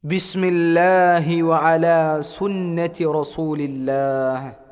بسم الله وعلى سنة رسول الله.